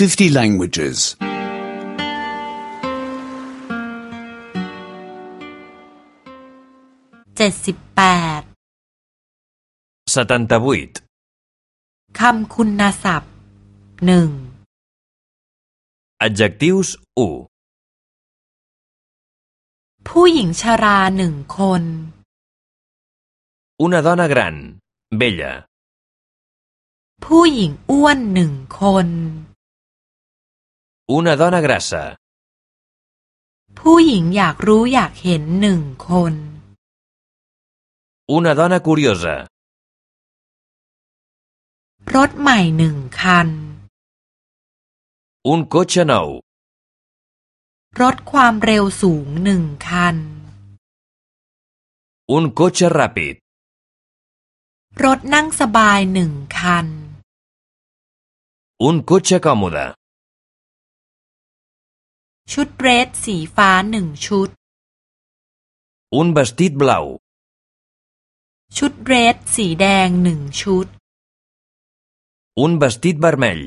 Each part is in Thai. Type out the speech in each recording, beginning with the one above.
50 languages. เจ็ดสิบแปด 78. คำคุณศัพท์หนึ่ง Adjectius 1. ผู้หญิงชราหนึ่งคน Una dona gran, bella. ผู้หญิงอ้วนหนึ่งคน Una dona grassa. ผู้หญิงอยากรู้อยากเห็นหนึ่งคน Una dona curiosa. รถใหม่หนึ่งคัน Un cotxe nou. รถความเร็วสูงหนึ่งคัน Un cotxe ràpid. รถนั่งสบายหนึ่งคัน Un cotxe còmode. ชุดเดรสสีฟ้าหนึ่งชุด Un vestit blau. ชุดเดรสสีแดงหนึ่งชุด Un vestit vermell.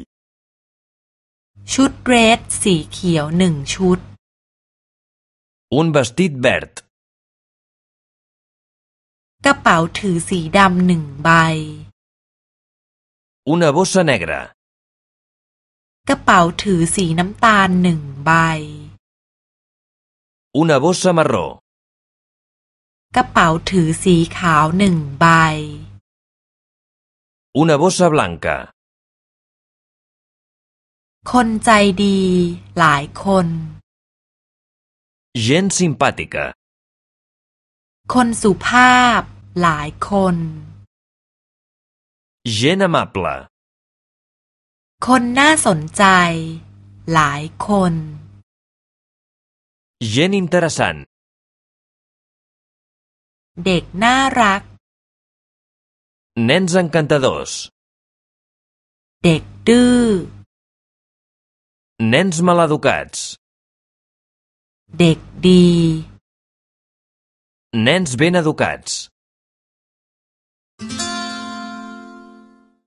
ชุดเดรสสีเขียวหนึ่งชุด Un vestit verd. กระเป๋าถือสีดำหนึ่งใบ Una bossa negra. กระเป๋าถือสีน้ำตาลหนึ่งใบ Una bossa marró. กระเป๋าถือสีขาวหนึ่งใบ Una bossa blanca. คนใจดีหลายคน Gent simpàtica. คนสุภาพหลายคน Gent amable. คนน่าสนใจ หลายคน Gent interessant. เด็กน่ารัก Nens encantadors. เด็กดื้อ Nens maleducats. เด็กดี Nens ben educats.